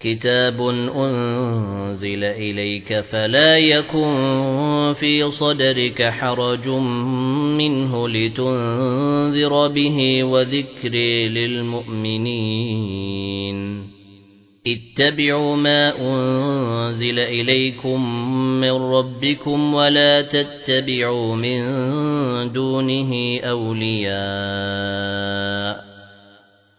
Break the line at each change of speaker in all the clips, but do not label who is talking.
كتاب أنزل إليك فلا يكن في صدرك حرج منه لتنذر به وذكر للمؤمنين اتبعوا ما أنزل إليكم من ربكم ولا تتبعوا من دونه أولياء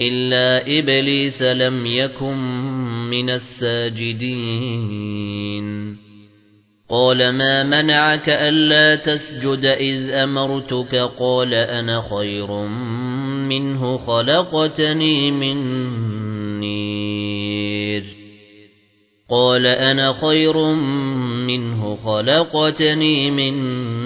إلا إبليس لم يكن من الساجدين قال ما منعك ألا تسجد إذ أمرتك قال أنا خير منه خلقتني من نير قال أنا خير منه خلقتني من نير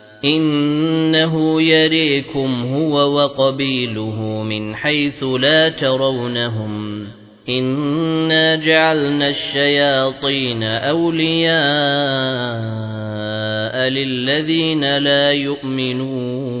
إنه يريكم هو وقبيله من حيث لا ترونهم. إنا جعلنا الشياطين أولياء للذين لا يؤمنون.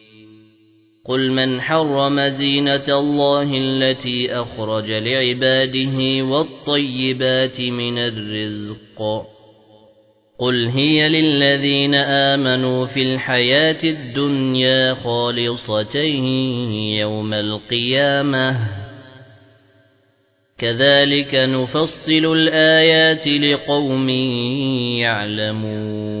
قل من حرم زينة الله التي أخرج لعباده والطيبات من الرزق قل هي للذين آمنوا في الحياة الدنيا خالصة يوم القيامة كذلك نفصل الآيات لقوم يعلمون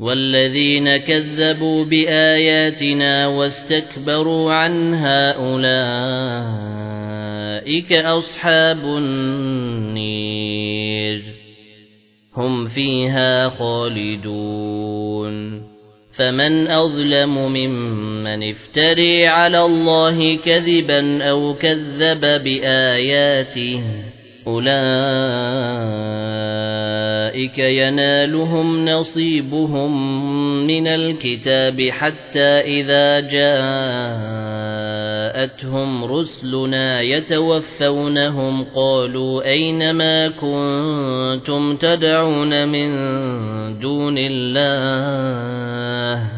والذين كذبوا بآياتنا واستكبروا عنها أولئك أصحاب النير. هم فيها خالدون. فمن أظلم ممن افتري على الله كذبا أو كذب بآياته أولئك ينالهم نصيبهم من الكتاب حتى إذا جاءتهم رسلنا يتوفونهم قالوا أين ما كنتم تدعون من دون الله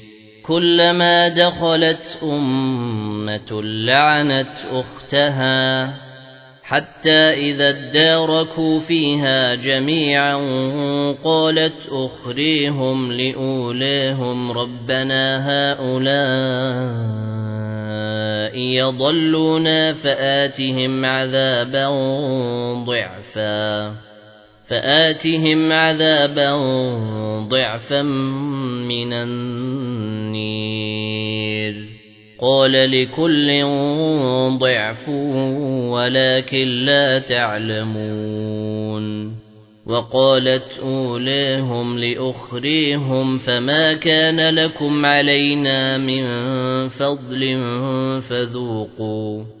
كلما دخلت أمة لعنت أختها حتى إذا اداركوا فيها جميعا قالت أخريهم لأوليهم ربنا هؤلاء يضلون فآتهم عذابا ضعفا فآتهم عذابا ضعفا من النير. قال لكل ضعف ولكن لا تعلمون. وقالت أوليهم لأخريهم فما كان لكم علينا من فضل فذوقوا.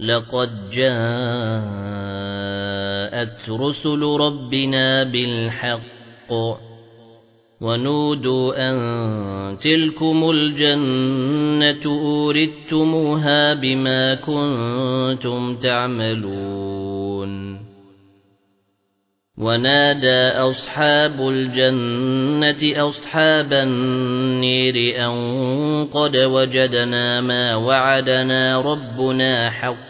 لقد جاءت رسل ربنا بالحق ونودوا أن تلكم الجنة أوردتموها بما كنتم تعملون ونادى أصحاب الجنة أصحاب النير أن قد وجدنا ما وعدنا ربنا حقا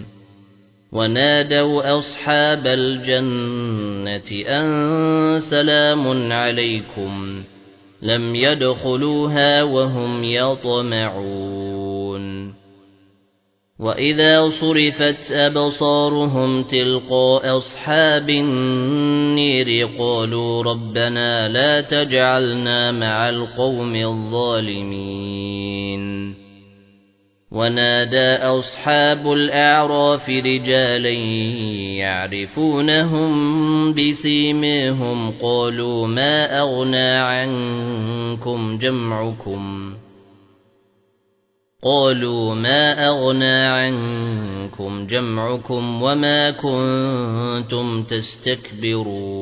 ونادوا أصحاب الجنة أن سلام عليكم لم يدخلوها وهم يطمعون. وإذا صرفت أبصارهم تلقاء أصحاب النير قالوا ربنا لا تجعلنا مع القوم الظالمين. ونادى أصحاب الأعراف رجالا يعرفونهم بسيمهم قالوا ما أغنى عنكم جمعكم قالوا ما أغنى عنكم جمعكم وما كنتم تستكبرون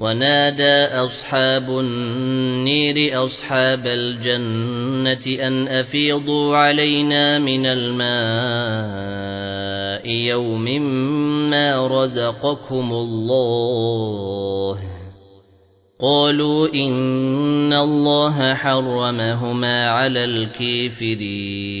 ونادى أصحاب النير أصحاب الجنة أن أفيضوا علينا من الماء يوم ما رزقكم الله. قالوا إن الله حرمهما على الكافرين.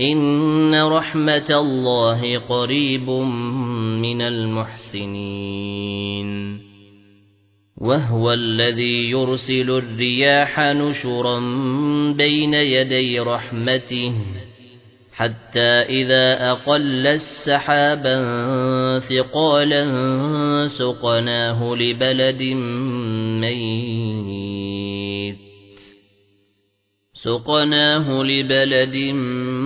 إن رحمة الله قريب من المحسنين وهو الذي يرسل الرياح نشرا بين يدي رحمته حتى إذا أقل السحابا ثقالا سقناه لبلد ميت سقناه لبلد ميت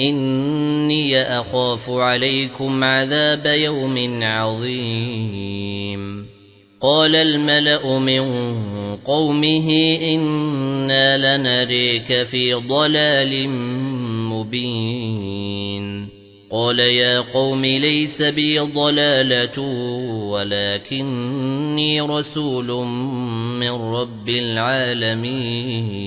إني أخاف عليكم عذاب يوم عظيم. قال الملأ من قومه إنا لنريك في ضلال مبين. قال يا قوم ليس بي ضلالة ولكني رسول من رب العالمين.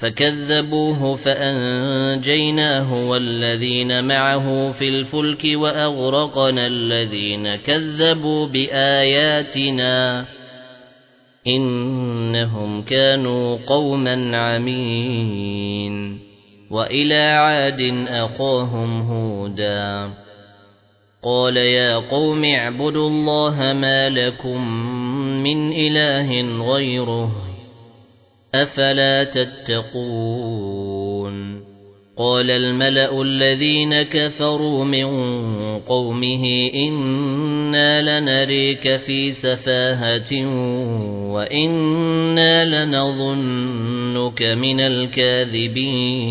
فكذبوه فأنجيناه والذين معه في الفلك وأغرقنا الذين كذبوا بآياتنا إنهم كانوا قوما عمين وإلى عاد أخاهم هودا قال يا قوم اعبدوا الله ما لكم من إله غيره أفلا تتقون قال الملأ الذين كفروا من قومه إنا لنريك في سفاهة وإنا لنظنك من الكاذبين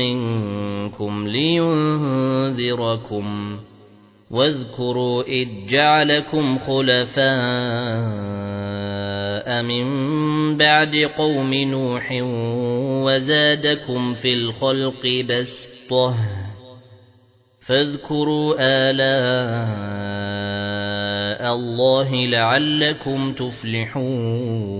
منكم لينذركم واذكروا إذ جعلكم خلفاء من بعد قوم نوح وزادكم في الخلق بسطة فاذكروا آلاء الله لعلكم تفلحون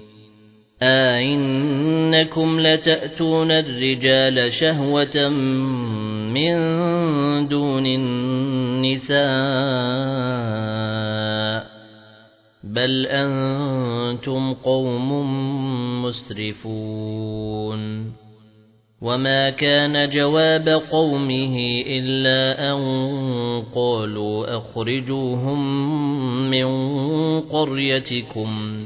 أئنكم لتأتون الرجال شهوة من دون النساء بل أنتم قوم مسرفون وما كان جواب قومه إلا أن قالوا أخرجوهم من قريتكم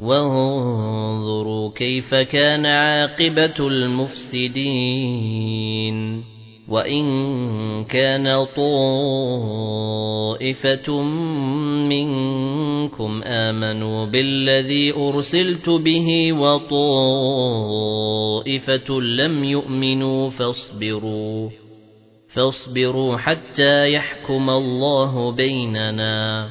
وانظروا كيف كان عاقبة المفسدين وإن كان طائفة من منكم آمنوا بالذي أرسلت به وطائفة لم يؤمنوا فاصبروا فاصبروا حتى يحكم الله بيننا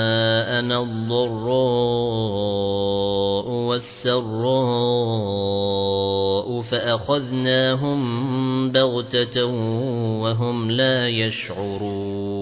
آباءنا الضراء والسراء فأخذناهم بغتة وهم لا يشعرون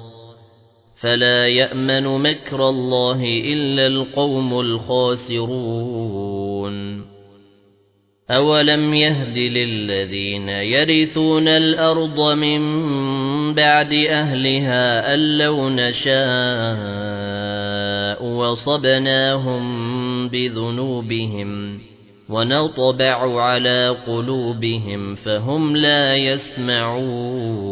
فلا يأمن مكر الله إلا القوم الخاسرون. أولم يهد للذين يرثون الأرض من بعد أهلها أن لو نشاء وصبناهم بذنوبهم ونطبع على قلوبهم فهم لا يسمعون.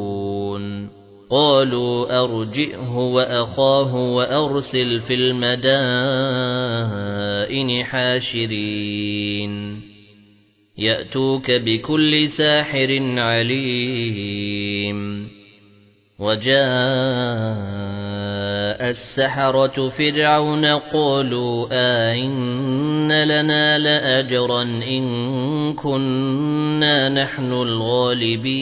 قالوا أرجئه وأخاه وأرسل في المدائن حاشرين. يأتوك بكل ساحر عليم. وجاء السحرة فرعون قالوا آئن لنا لأجرا إن كنا نحن الغالبين.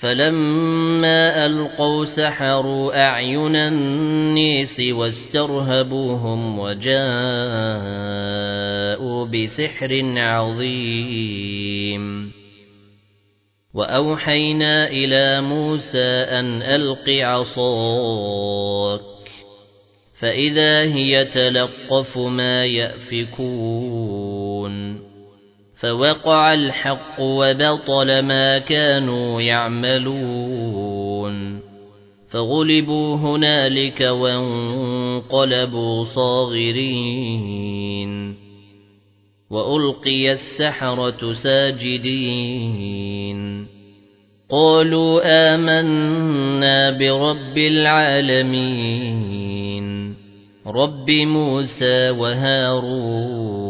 فلما ألقوا سحروا أعين النيس واسترهبوهم وجاءوا بسحر عظيم. وأوحينا إلى موسى أن ألق عصاك فإذا هي تلقف ما يأفكون. فوقع الحق وبطل ما كانوا يعملون. فغلبوا هنالك وانقلبوا صاغرين. وألقي السحرة ساجدين. قالوا آمنا برب العالمين. رب موسى وهارون.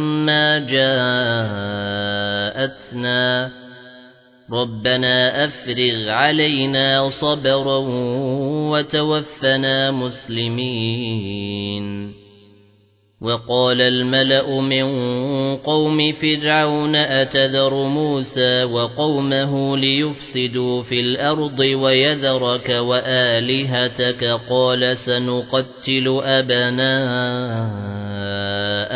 جاءتنا ربنا أفرغ علينا صبرا وتوفنا مسلمين. وقال الملأ من قوم فرعون أتذر موسى وقومه ليفسدوا في الأرض ويذرك وآلهتك؟ قال سنقتل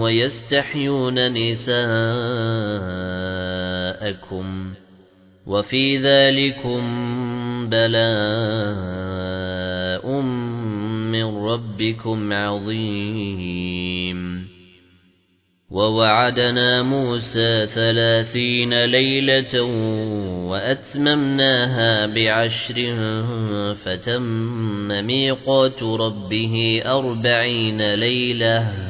ويستحيون نساءكم وفي ذلكم بلاء من ربكم عظيم. ووعدنا موسى ثلاثين ليلة وأتممناها بعشر فتم ميقات ربه أربعين ليلة.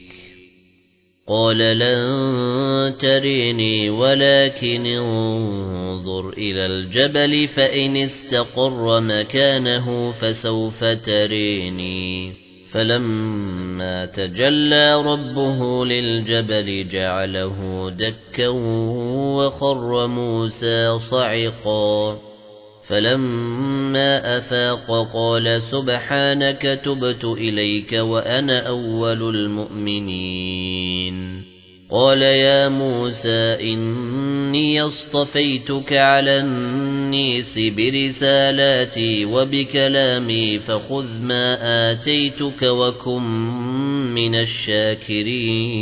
قال لن تريني ولكن انظر إلى الجبل فإن استقر مكانه فسوف تريني. فَلَمَّا تَجَلَّى رَبُّهُ لِلْجَبَلِ جَعَلَهُ دَكًّا وَخَرَّ مُوسَى صَعِقًا. فَلَمَّا أَفَاقَ قَالَ سُبْحَانَكَ تُبْتُ إِلَيْكَ وَأَنَا أَوَّلُ الْمُؤْمِنِينَ قال يا موسى إني اصطفيتك على النيس برسالاتي وبكلامي فخذ ما آتيتك وكن من الشاكرين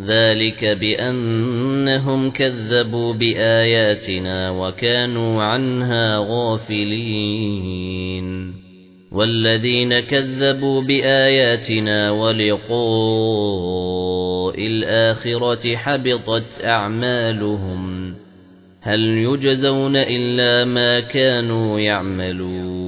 ذَلِكَ بِأَنَّهُمْ كَذَّبُوا بِآيَاتِنَا وَكَانُوا عَنْهَا غَافِلِينَ والذين كذبوا بآياتنا ولقاء الآخرة حبطت أعمالهم هل يجزون إلا ما كانوا يعملون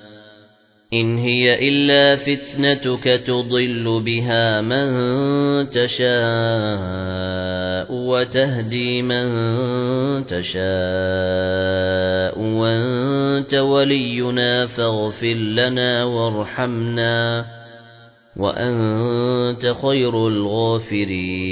إِنْ هِيَ إِلَّا فِتْنَتُكَ تُضِلُّ بِهَا مَن تَشَاءُ وَتَهْدِي مَن تَشَاءُ وَأَنتَ وَلِيُّنَا فَاغْفِرْ لَنَا وَارْحَمْنَا وَأَنتَ خَيْرُ الْغَافِرِينَ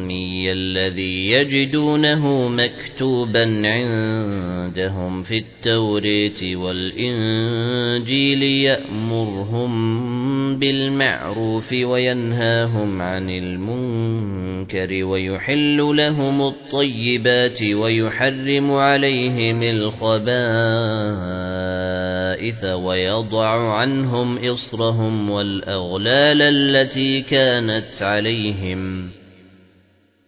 الذي يجدونه مكتوبا عندهم في التوريت والإنجيل يأمرهم بالمعروف وينهاهم عن المنكر ويحل لهم الطيبات ويحرم عليهم الخبائث ويضع عنهم إصرهم والأغلال التي كانت عليهم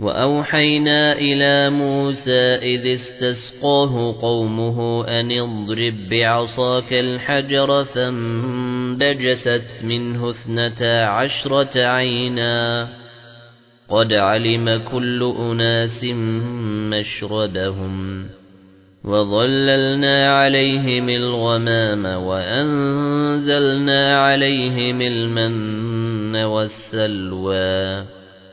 وأوحينا إلى موسى إذ استسقاه قومه أن اضرب بعصاك الحجر فانبجست منه اثنتا عشرة عينا. قد علم كل أناس مشربهم وظللنا عليهم الغمام وأنزلنا عليهم المن والسلوى.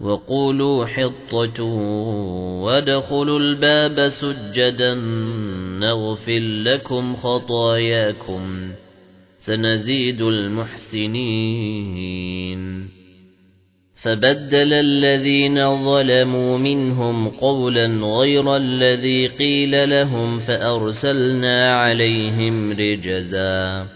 وَقُولُوا حِطَّةٌ وَادْخُلُوا الْبَابَ سُجَّدًا نَغْفِرْ لَكُمْ خَطَايَاكُمْ سَنَزِيدُ الْمُحْسِنِينَ. فَبَدَّلَ الَّذِينَ ظَلَمُوا مِنْهُمْ قَوْلًا غَيْرَ الَّذِي قِيلَ لَهُمْ فَأَرْسَلْنَا عَلَيْهِمْ رِجْزًا.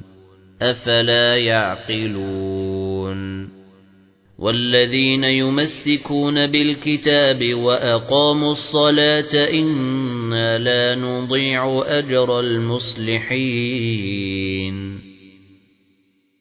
أَفَلَا يَعْقِلُونَ وَالَّذِينَ يُمَسِّكُونَ بِالْكِتَابِ وَأَقَامُوا الصَّلَاةَ إِنَّا لَا نُضِيعُ أَجْرَ الْمُصْلِحِينَ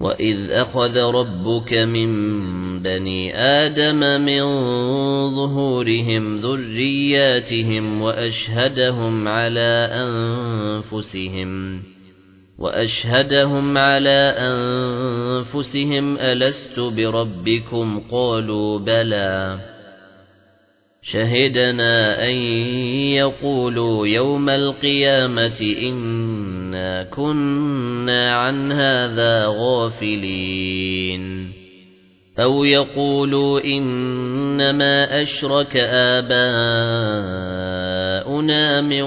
وَإِذْ أَخَذَ رَبُّكَ مِنْ بَنِي آدَمَ مِنْ ظُهُورِهِمْ ذُرِّيَّاتِهِمْ وَأَشْهَدَهُمْ عَلَى أَنفُسِهِمْ وَأَشْهَدَهُمْ عَلَى أَنفُسِهِمْ أَلَسْتُ بِرَبِّكُمْ قَالُوا بَلَى شَهِدْنَا أَن يَقُولُوا يَوْمَ الْقِيَامَةِ إِنَّا كُنَّا عَنْ هَذَا غَافِلِينَ. أَوْ يَقُولُوا إِنَّمَا أَشْرَكَ آبَاؤُنَا مِن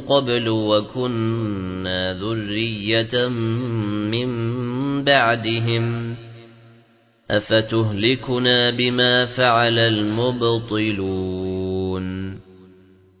قَبْلُ وَكُنَّا ذُرِّيَّةً مِّن بَعْدِهِمْ. أَفَتُهْلِكُنَا بِمَا فَعَلَ الْمُبْطِلُونَ.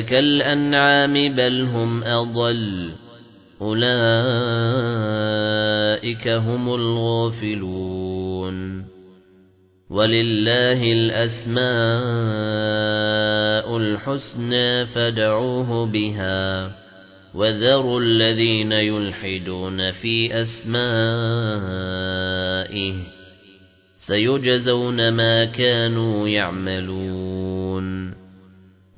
كالأنعام بل هم أضل أولئك هم الغافلون ولله الأسماء الحسنى فدعوه بها وذروا الذين يلحدون في أسمائه سيجزون ما كانوا يعملون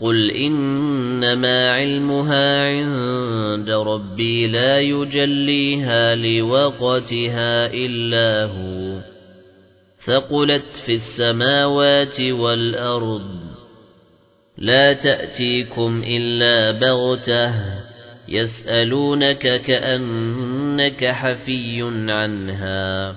قل إنما علمها عند ربي لا يجليها لوقتها إلا هو ثقلت في السماوات والأرض لا تأتيكم إلا بغته يسألونك كأنك حفي عنها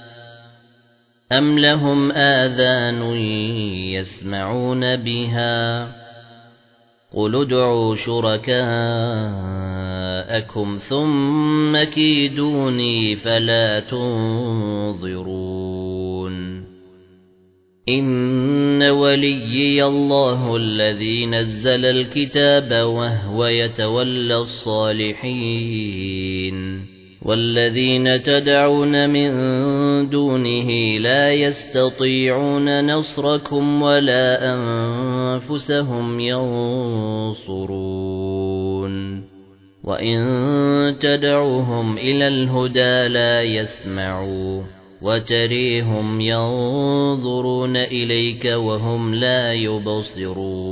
أَمْ لَهُمْ آذَانٌ يَسْمَعُونَ بِهَا قُلِ ادْعُوا شُرَكَاءَكُمْ ثُمَّ كِيدُونِي فَلَا تُنظِرُونَ إِنَّ وَلِيِّيَ اللَّهُ الَّذِي نَزَّلَ الْكِتَابَ وَهُوَ يَتَوَلَّى الصَّالِحِينَ وَالَّذِينَ تَدْعُونَ مِن دُونِهِ لَا يَسْتَطِيعُونَ نَصْرَكُمْ وَلَا أَنفُسَهُمْ يَنصُرُونَ. وَإِن تَدْعُوهُمْ إِلَى الْهُدَى لَا يَسْمَعُوا وَتَرِيهِمْ يَنظُرُونَ إِلَيْكَ وَهُمْ لَا يُبْصِرُونَ.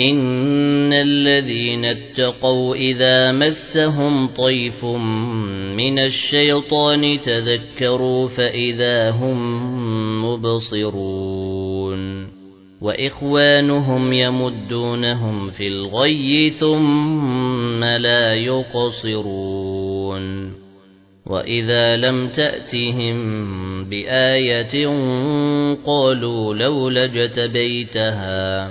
إن الذين اتقوا إذا مسهم طيف من الشيطان تذكروا فإذا هم مبصرون وإخوانهم يمدونهم في الغي ثم لا يقصرون وإذا لم تأتهم بآية قالوا لولا جتبيتها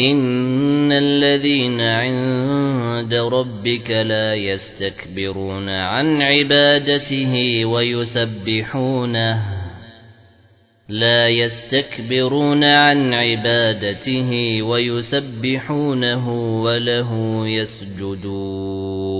إن الذين عند ربك لا يستكبرون عن عبادته ويسبحونه لا يستكبرون عن عبادته ويسبحونه وله يسجدون